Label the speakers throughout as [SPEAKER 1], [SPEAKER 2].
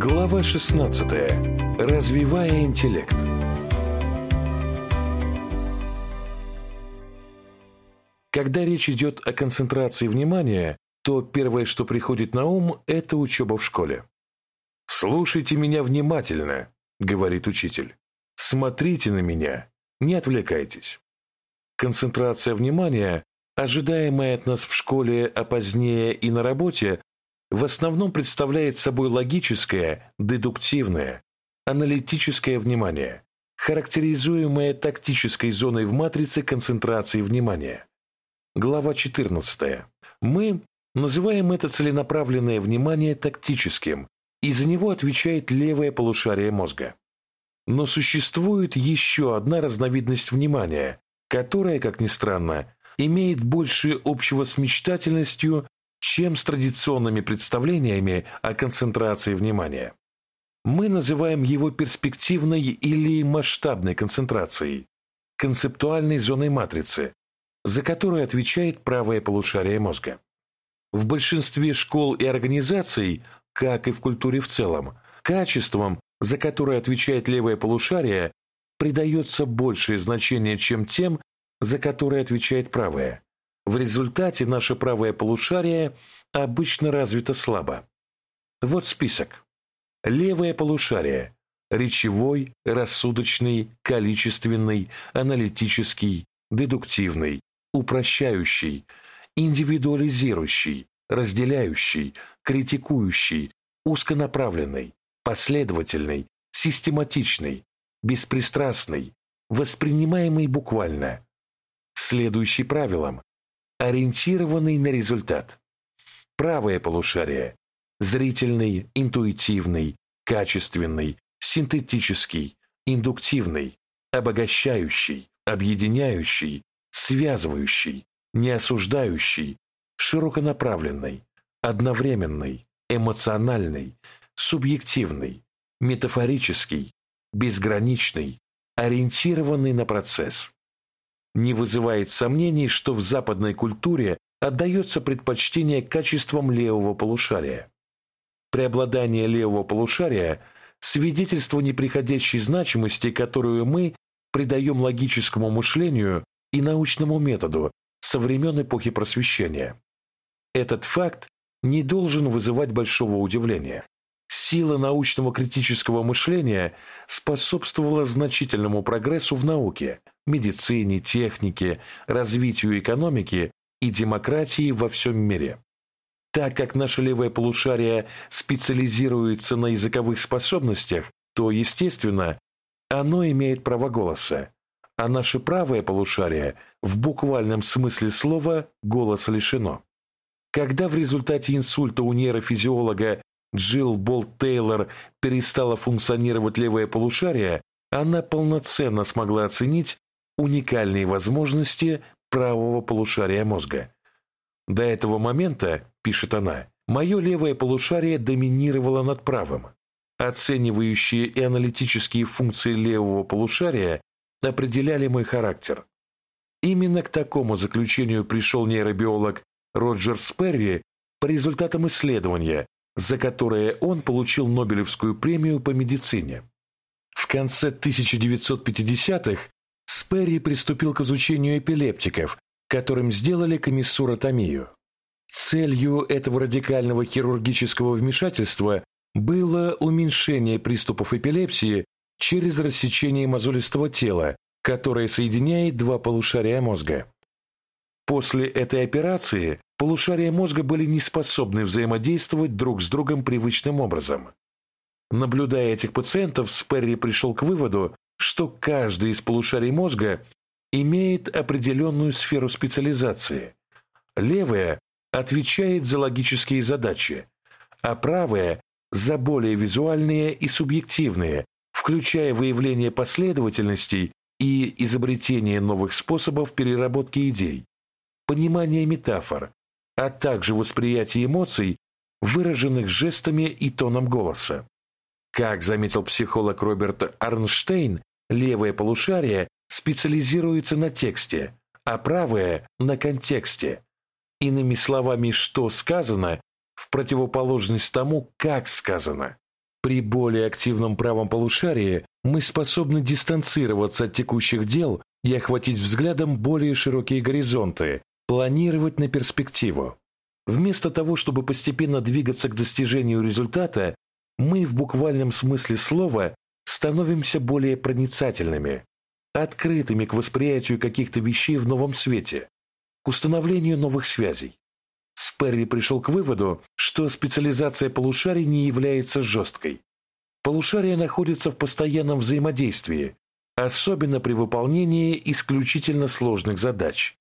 [SPEAKER 1] Глава 16. Развивая интеллект. Когда речь идет о концентрации внимания, то первое, что приходит на ум, это учеба в школе. «Слушайте меня внимательно», — говорит учитель. «Смотрите на меня, не отвлекайтесь». Концентрация внимания, ожидаемая от нас в школе, а позднее и на работе, в основном представляет собой логическое, дедуктивное, аналитическое внимание, характеризуемое тактической зоной в матрице концентрации внимания. Глава 14. Мы называем это целенаправленное внимание тактическим, и за него отвечает левое полушарие мозга. Но существует еще одна разновидность внимания, которая, как ни странно, имеет больше общего с мечтательностью чем с традиционными представлениями о концентрации внимания. Мы называем его перспективной или масштабной концентрацией, концептуальной зоной матрицы, за которую отвечает правое полушарие мозга. В большинстве школ и организаций, как и в культуре в целом, качествам, за которые отвечает левое полушарие, придается большее значение, чем тем, за которые отвечает правое. В результате наше правое полушарие обычно развито слабо. Вот список. Левое полушарие – речевой, рассудочный, количественный, аналитический, дедуктивный, упрощающий, индивидуализирующий, разделяющий, критикующий, узконаправленный, последовательный, систематичный, беспристрастный, воспринимаемый буквально. Следующий правилам ориентированный на результат. Правое полушарие – зрительный, интуитивный, качественный, синтетический, индуктивный, обогащающий, объединяющий, связывающий, неосуждающий, широконаправленный, одновременный, эмоциональный, субъективный, метафорический, безграничный, ориентированный на процесс не вызывает сомнений, что в западной культуре отдается предпочтение качествам левого полушария. Преобладание левого полушария – свидетельство неприходящей значимости, которую мы придаем логическому мышлению и научному методу со времен эпохи просвещения. Этот факт не должен вызывать большого удивления. Сила научного критического мышления способствовала значительному прогрессу в науке, медицине, технике, развитию экономики и демократии во всем мире. Так как наше левое полушарие специализируется на языковых способностях, то, естественно, оно имеет право голоса, а наше правое полушарие в буквальном смысле слова голоса лишено. Когда в результате инсульта у нейрофизиолога Джилл Болт Тейлор перестала функционировать левое полушарие, она полноценно смогла оценить уникальные возможности правого полушария мозга. До этого момента, пишет она, мое левое полушарие доминировало над правым. Оценивающие и аналитические функции левого полушария определяли мой характер. Именно к такому заключению пришел нейробиолог Роджер Сперри по результатам исследования, за которое он получил Нобелевскую премию по медицине. В конце 1950-х Сперри приступил к изучению эпилептиков, которым сделали комиссуротомию. Целью этого радикального хирургического вмешательства было уменьшение приступов эпилепсии через рассечение мозолистого тела, которое соединяет два полушария мозга. После этой операции полушария мозга были не способны взаимодействовать друг с другом привычным образом. Наблюдая этих пациентов, Сперри пришел к выводу, что каждый из полушарий мозга имеет определенную сферу специализации. Левая отвечает за логические задачи, а правая – за более визуальные и субъективные, включая выявление последовательностей и изобретение новых способов переработки идей, понимание метафор, а также восприятие эмоций, выраженных жестами и тоном голоса. Как заметил психолог Роберт Арнштейн, левое полушарие специализируется на тексте, а правое – на контексте. Иными словами, что сказано, в противоположность тому, как сказано. При более активном правом полушарии мы способны дистанцироваться от текущих дел и охватить взглядом более широкие горизонты, планировать на перспективу. Вместо того, чтобы постепенно двигаться к достижению результата, мы в буквальном смысле слова становимся более проницательными, открытыми к восприятию каких-то вещей в новом свете, к установлению новых связей. Сперри пришел к выводу, что специализация полушарий не является жесткой. Полушария находятся в постоянном взаимодействии, особенно при выполнении исключительно сложных задач.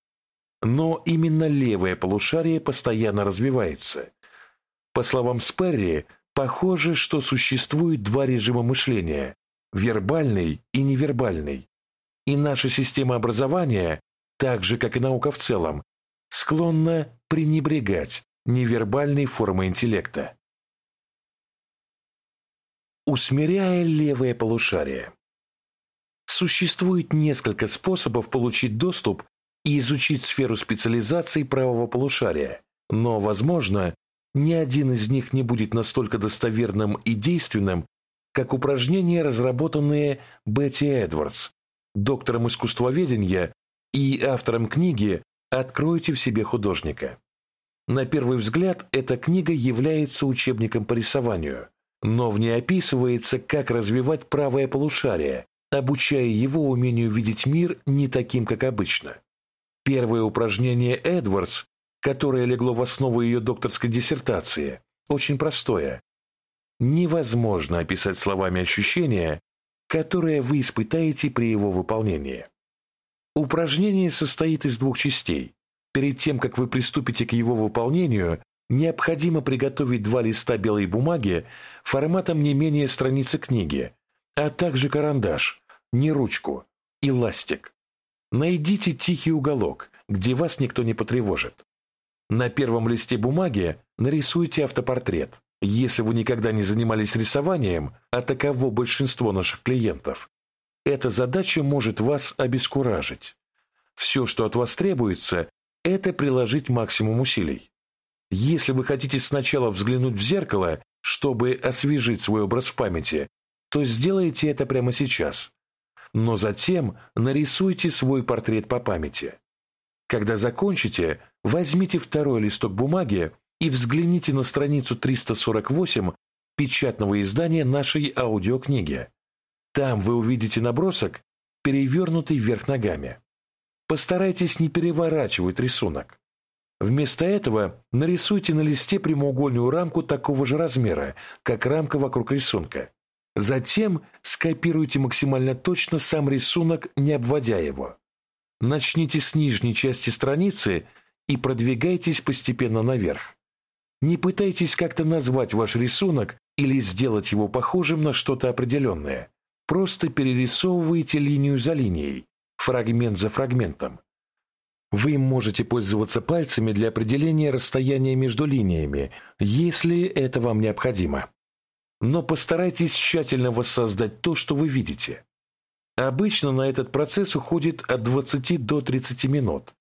[SPEAKER 1] Но именно левое полушарие постоянно развивается. По словам Сперри, похоже, что существует два режима мышления – вербальный и невербальный. И наша система образования, так же, как и наука в целом, склонна пренебрегать невербальной формой интеллекта. Усмиряя левое полушарие. Существует несколько способов получить доступ и изучить сферу специализации правого полушария, но, возможно, ни один из них не будет настолько достоверным и действенным, как упражнения, разработанные Бетти Эдвардс, доктором искусствоведения и автором книги «Откройте в себе художника». На первый взгляд, эта книга является учебником по рисованию, но в ней описывается, как развивать правое полушарие, обучая его умению видеть мир не таким, как обычно. Первое упражнение Эдвардс, которое легло в основу ее докторской диссертации, очень простое. Невозможно описать словами ощущения, которые вы испытаете при его выполнении. Упражнение состоит из двух частей. Перед тем, как вы приступите к его выполнению, необходимо приготовить два листа белой бумаги форматом не менее страницы книги, а также карандаш, не ручку и ластик. Найдите тихий уголок, где вас никто не потревожит. На первом листе бумаги нарисуйте автопортрет. Если вы никогда не занимались рисованием, а таково большинство наших клиентов, эта задача может вас обескуражить. Все, что от вас требуется, это приложить максимум усилий. Если вы хотите сначала взглянуть в зеркало, чтобы освежить свой образ в памяти, то сделайте это прямо сейчас но затем нарисуйте свой портрет по памяти. Когда закончите, возьмите второй листок бумаги и взгляните на страницу 348 печатного издания нашей аудиокниги. Там вы увидите набросок, перевернутый вверх ногами. Постарайтесь не переворачивать рисунок. Вместо этого нарисуйте на листе прямоугольную рамку такого же размера, как рамка вокруг рисунка. Затем скопируйте максимально точно сам рисунок, не обводя его. Начните с нижней части страницы и продвигайтесь постепенно наверх. Не пытайтесь как-то назвать ваш рисунок или сделать его похожим на что-то определенное. Просто перерисовывайте линию за линией, фрагмент за фрагментом. Вы можете пользоваться пальцами для определения расстояния между линиями, если это вам необходимо но постарайтесь тщательно воссоздать то, что вы видите. Обычно на этот процесс уходит от 20 до 30 минут,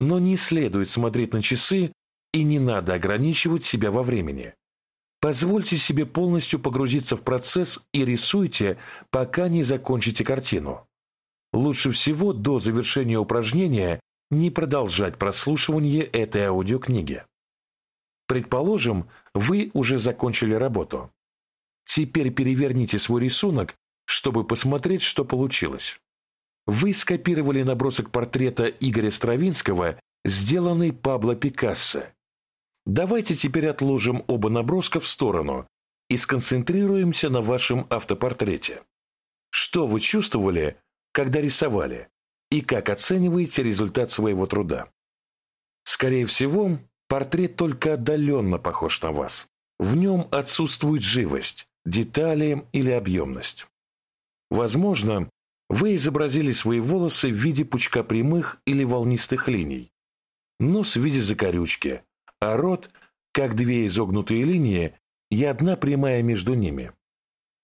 [SPEAKER 1] но не следует смотреть на часы и не надо ограничивать себя во времени. Позвольте себе полностью погрузиться в процесс и рисуйте, пока не закончите картину. Лучше всего до завершения упражнения не продолжать прослушивание этой аудиокниги. Предположим, вы уже закончили работу. Теперь переверните свой рисунок, чтобы посмотреть, что получилось. Вы скопировали набросок портрета Игоря Стравинского, сделанный Пабло Пикассо. Давайте теперь отложим оба наброска в сторону и сконцентрируемся на вашем автопортрете. Что вы чувствовали, когда рисовали, и как оцениваете результат своего труда? Скорее всего, портрет только отдаленно похож на вас. В нем отсутствует живость, детали или объемность. Возможно, вы изобразили свои волосы в виде пучка прямых или волнистых линий, нос в виде закорючки, а рот, как две изогнутые линии и одна прямая между ними.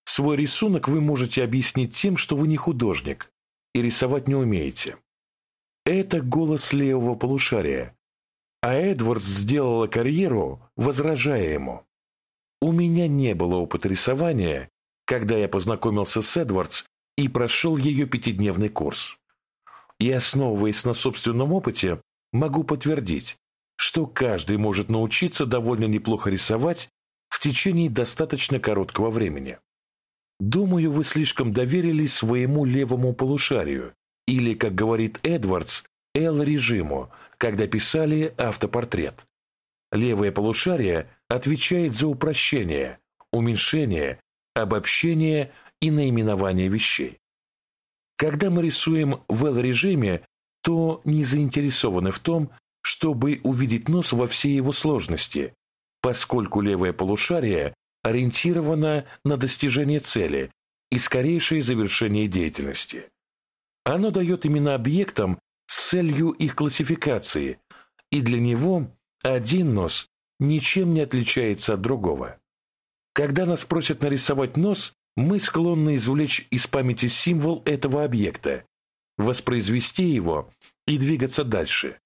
[SPEAKER 1] Свой рисунок вы можете объяснить тем, что вы не художник и рисовать не умеете. Это голос левого полушария, а Эдвардс сделала карьеру, возражая ему. У меня не было опыта рисования, когда я познакомился с Эдвардс и прошел ее пятидневный курс. И, основываясь на собственном опыте, могу подтвердить, что каждый может научиться довольно неплохо рисовать в течение достаточно короткого времени. Думаю, вы слишком доверились своему левому полушарию, или, как говорит Эдвардс, L-режиму, когда писали автопортрет. Левое полушарие отвечает за упрощение, уменьшение, обобщение и наименование вещей. Когда мы рисуем в L-режиме, то не заинтересованы в том, чтобы увидеть нос во всей его сложности, поскольку левое полушарие ориентировано на достижение цели и скорейшее завершение деятельности. Оно дает имена объектам с целью их классификации, и для него один нос ничем не отличается от другого. Когда нас просят нарисовать нос, мы склонны извлечь из памяти символ этого объекта, воспроизвести его и двигаться дальше.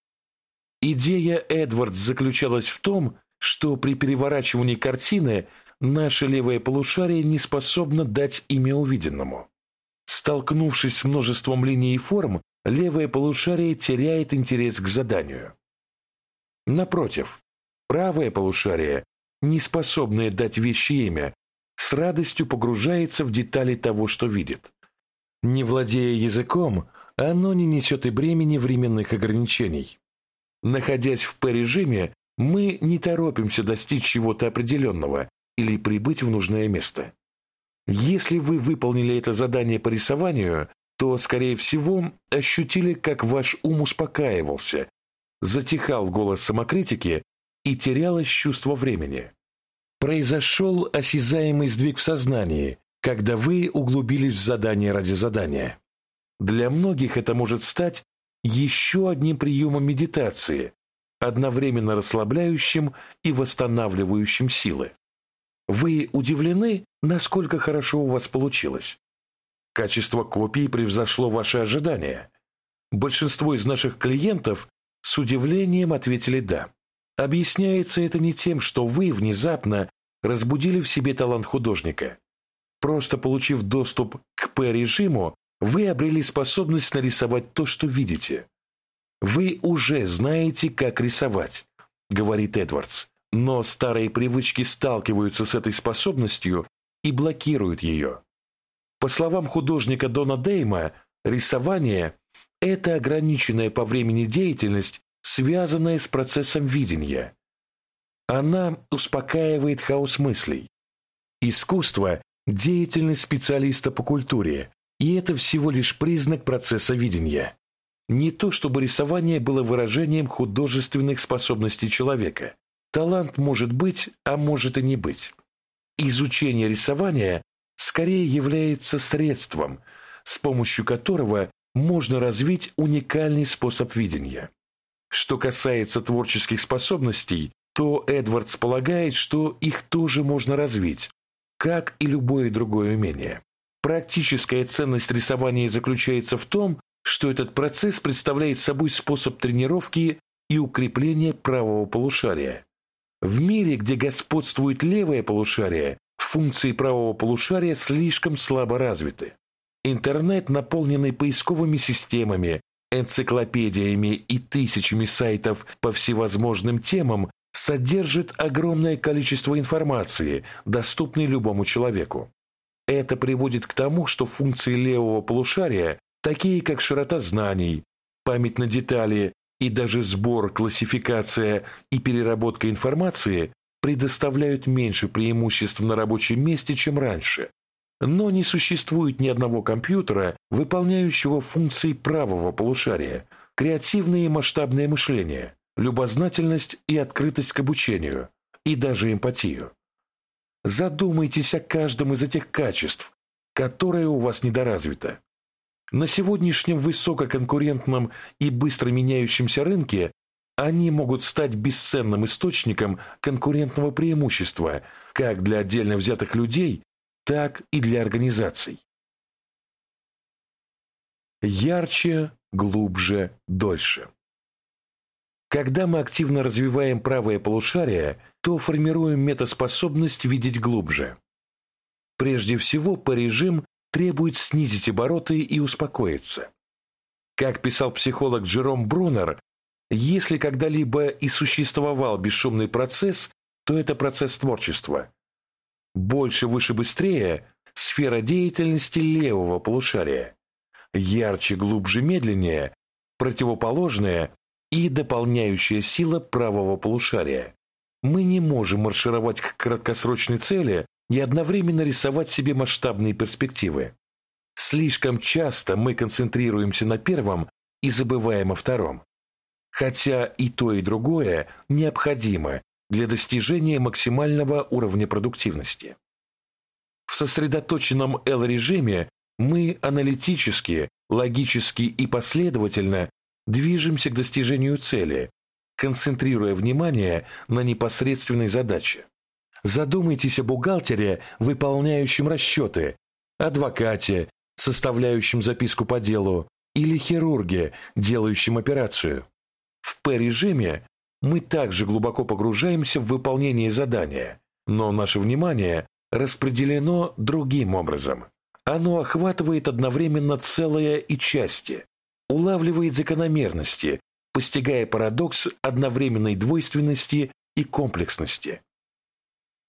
[SPEAKER 1] Идея Эдвардс заключалась в том, что при переворачивании картины наше левое полушарие не способно дать имя увиденному. Столкнувшись с множеством линий и форм, левое полушарие теряет интерес к заданию. Напротив, правое полушарие, не способное дать вещи имя, с радостью погружается в детали того, что видит. Не владея языком, оно не несет и бремени временных ограничений. Находясь в П-режиме, мы не торопимся достичь чего-то определенного или прибыть в нужное место. Если вы выполнили это задание по рисованию, то, скорее всего, ощутили, как ваш ум успокаивался, затихал голос самокритики и терялось чувство времени. Произошел осязаемый сдвиг в сознании, когда вы углубились в задание ради задания. Для многих это может стать еще одним приемом медитации, одновременно расслабляющим и восстанавливающим силы. Вы удивлены, насколько хорошо у вас получилось? Качество копии превзошло ваши ожидания. Большинство из наших клиентов с удивлением ответили «да». Объясняется это не тем, что вы внезапно разбудили в себе талант художника. Просто получив доступ к П-режиму, вы обрели способность нарисовать то, что видите. Вы уже знаете, как рисовать, говорит Эдвардс, но старые привычки сталкиваются с этой способностью и блокируют ее. По словам художника Дона Дейма, рисование – это ограниченная по времени деятельность, связанная с процессом видения. Она успокаивает хаос мыслей. Искусство – деятельность специалиста по культуре, и это всего лишь признак процесса видения. Не то, чтобы рисование было выражением художественных способностей человека. Талант может быть, а может и не быть. Изучение рисования скорее является средством, с помощью которого можно развить уникальный способ видения. Что касается творческих способностей, то Эдвардс полагает, что их тоже можно развить, как и любое другое умение. Практическая ценность рисования заключается в том, что этот процесс представляет собой способ тренировки и укрепления правого полушария. В мире, где господствует левое полушарие, функции правого полушария слишком слабо развиты. Интернет, наполненный поисковыми системами, энциклопедиями и тысячами сайтов по всевозможным темам, содержит огромное количество информации, доступной любому человеку. Это приводит к тому, что функции левого полушария, такие как широта знаний, память на детали и даже сбор, классификация и переработка информации, предоставляют меньше преимуществ на рабочем месте, чем раньше. Но не существует ни одного компьютера, выполняющего функции правого полушария, креативное и масштабное мышление, любознательность и открытость к обучению, и даже эмпатию. Задумайтесь о каждом из этих качеств, которое у вас недоразвито. На сегодняшнем высококонкурентном и быстро меняющемся рынке они могут стать бесценным источником конкурентного преимущества как для отдельно взятых людей, так и для организаций. Ярче, глубже, дольше. Когда мы активно развиваем правое полушарие, то формируем метаспособность видеть глубже. Прежде всего, по-режим требует снизить обороты и успокоиться. Как писал психолог Джером Брунер, если когда-либо и существовал бесшумный процесс, то это процесс творчества. Больше, выше, быстрее – сфера деятельности левого полушария. Ярче, глубже, медленнее – противоположная и дополняющая сила правого полушария. Мы не можем маршировать к краткосрочной цели и одновременно рисовать себе масштабные перспективы. Слишком часто мы концентрируемся на первом и забываем о втором. Хотя и то, и другое необходимо для достижения максимального уровня продуктивности. В сосредоточенном L-режиме мы аналитически, логически и последовательно движемся к достижению цели, концентрируя внимание на непосредственной задаче. Задумайтесь о бухгалтере, выполняющем расчеты, адвокате, составляющем записку по делу, или хирурге, делающем операцию. В П-режиме мы также глубоко погружаемся в выполнение задания, но наше внимание распределено другим образом. Оно охватывает одновременно целое и части, улавливает закономерности, постигая парадокс одновременной двойственности и комплексности.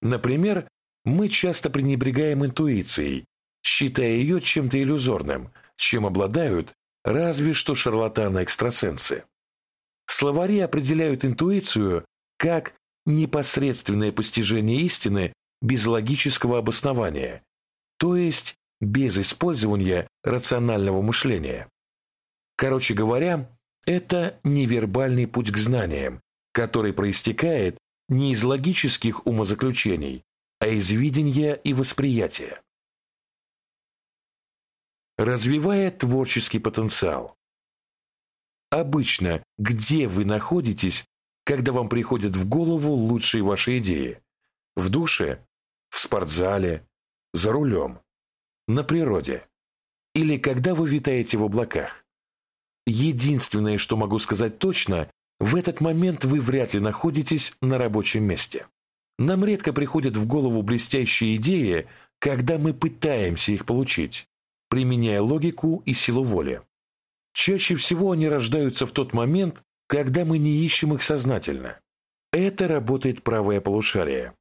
[SPEAKER 1] Например, мы часто пренебрегаем интуицией, считая ее чем-то иллюзорным, чем обладают разве что шарлатаны-экстрасенсы. Словари определяют интуицию как непосредственное постижение истины без логического обоснования, то есть без использования рационального мышления. Короче говоря, это невербальный путь к знаниям, который проистекает не из логических умозаключений, а из видения и восприятия. Развивая творческий потенциал. Обычно, где вы находитесь, когда вам приходят в голову лучшие ваши идеи? В душе? В спортзале? За рулем? На природе? Или когда вы витаете в облаках? Единственное, что могу сказать точно, в этот момент вы вряд ли находитесь на рабочем месте. Нам редко приходят в голову блестящие идеи, когда мы пытаемся их получить, применяя логику и силу воли. Чаще всего они рождаются в тот момент, когда мы не ищем их сознательно. Это работает правое полушарие.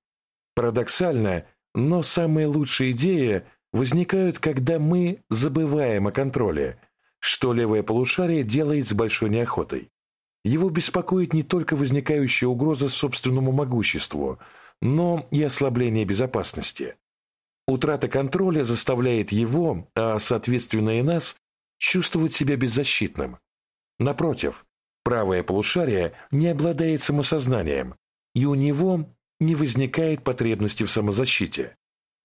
[SPEAKER 1] Парадоксально, но самые лучшие идеи возникают, когда мы забываем о контроле, что левое полушарие делает с большой неохотой. Его беспокоит не только возникающая угроза собственному могуществу, но и ослабление безопасности. Утрата контроля заставляет его, а соответственно и нас, чувствовать себя беззащитным. Напротив, правое полушарие не обладает самосознанием, и у него не возникает потребности в самозащите.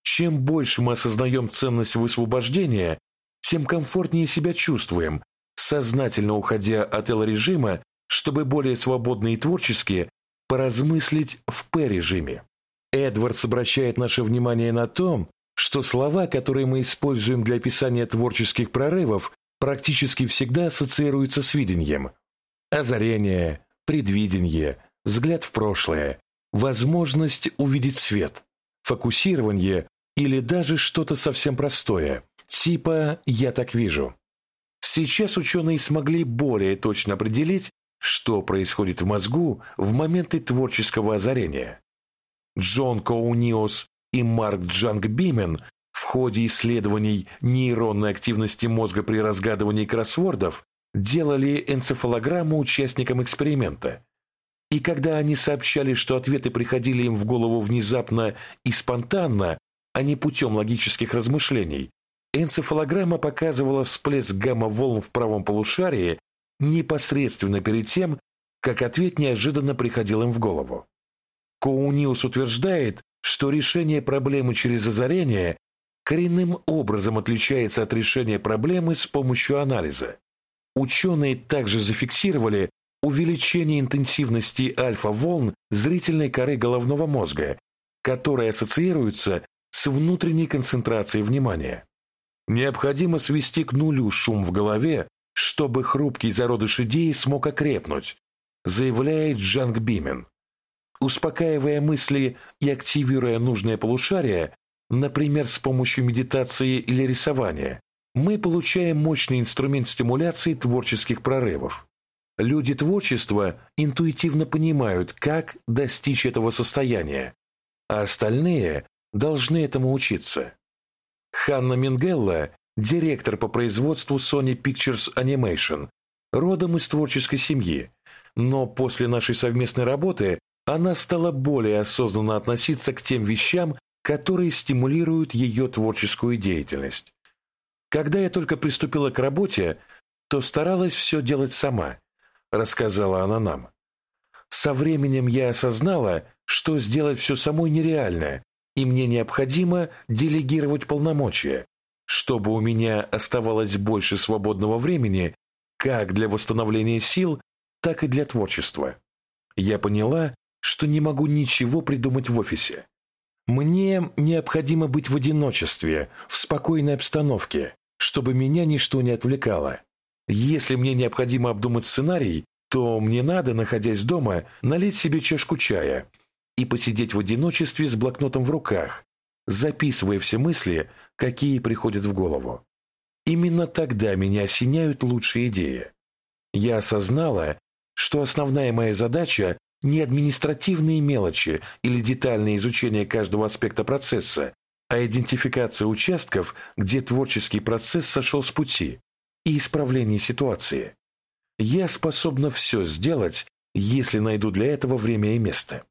[SPEAKER 1] Чем больше мы осознаем ценность высвобождения, тем комфортнее себя чувствуем, сознательно уходя от L-режима, чтобы более свободно и творчески поразмыслить в П-режиме. Эдвардс обращает наше внимание на то, что слова, которые мы используем для описания творческих прорывов, практически всегда ассоциируются с видением. Озарение, предвидение, взгляд в прошлое, возможность увидеть свет, фокусирование или даже что-то совсем простое, типа «я так вижу». Сейчас ученые смогли более точно определить, что происходит в мозгу в моменты творческого озарения. Джон Коуниос и Марк Джанг Бимен в ходе исследований нейронной активности мозга при разгадывании кроссвордов делали энцефалограмму участникам эксперимента. И когда они сообщали, что ответы приходили им в голову внезапно и спонтанно, а не путем логических размышлений, энцефалограмма показывала всплеск гамма-волн в правом полушарии непосредственно перед тем, как ответ неожиданно приходил им в голову. Коуниус утверждает, что решение проблемы через озарение коренным образом отличается от решения проблемы с помощью анализа. Ученые также зафиксировали увеличение интенсивности альфа-волн зрительной коры головного мозга, которая ассоциируется с внутренней концентрацией внимания. Необходимо свести к нулю шум в голове, чтобы хрупкий зародыш идеи смог окрепнуть, заявляет Джанг Бимен. Успокаивая мысли и активируя нужное полушарие, например, с помощью медитации или рисования, мы получаем мощный инструмент стимуляции творческих прорывов. Люди творчества интуитивно понимают, как достичь этого состояния, а остальные должны этому учиться. Ханна Мингелла, директор по производству Sony Pictures Animation, родом из творческой семьи, но после нашей совместной работы она стала более осознанно относиться к тем вещам, которые стимулируют ее творческую деятельность. Когда я только приступила к работе, то старалась все делать сама, рассказала она нам. Со временем я осознала, что сделать все самой нереально, и мне необходимо делегировать полномочия, чтобы у меня оставалось больше свободного времени как для восстановления сил, так и для творчества. Я поняла, что не могу ничего придумать в офисе. Мне необходимо быть в одиночестве, в спокойной обстановке, чтобы меня ничто не отвлекало. Если мне необходимо обдумать сценарий, то мне надо, находясь дома, налить себе чашку чая и посидеть в одиночестве с блокнотом в руках, записывая все мысли, какие приходят в голову. Именно тогда меня осеняют лучшие идеи. Я осознала, что основная моя задача не административные мелочи или детальное изучение каждого аспекта процесса, а идентификация участков, где творческий процесс сошел с пути, и исправление ситуации. Я способна все сделать, если найду для этого время и место.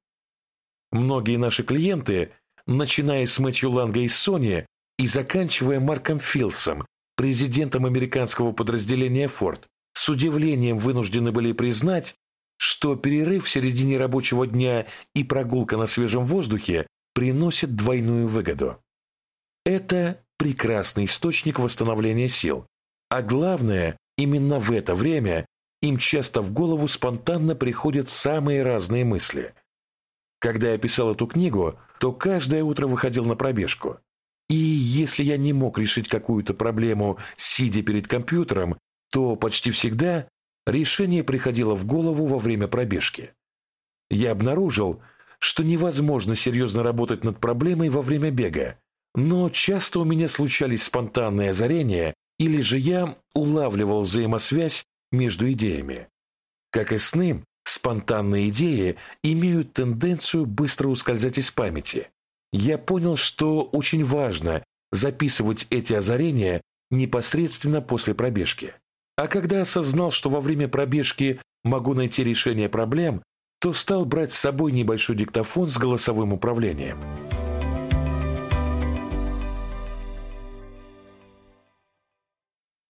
[SPEAKER 1] Многие наши клиенты, начиная с Мэтью Ланга из Sony и заканчивая Марком Филдсом, президентом американского подразделения Ford, с удивлением вынуждены были признать, что перерыв в середине рабочего дня и прогулка на свежем воздухе приносят двойную выгоду. Это прекрасный источник восстановления сил, а главное, именно в это время им часто в голову спонтанно приходят самые разные мысли – когда я писал эту книгу, то каждое утро выходил на пробежку. И если я не мог решить какую-то проблему, сидя перед компьютером, то почти всегда решение приходило в голову во время пробежки. Я обнаружил, что невозможно серьезно работать над проблемой во время бега, но часто у меня случались спонтанные озарения, или же я улавливал взаимосвязь между идеями. Как и сны, Спонтанные идеи имеют тенденцию быстро ускользать из памяти. Я понял, что очень важно записывать эти озарения непосредственно после пробежки. А когда осознал, что во время пробежки могу найти решение проблем, то стал брать с собой небольшой диктофон с голосовым управлением.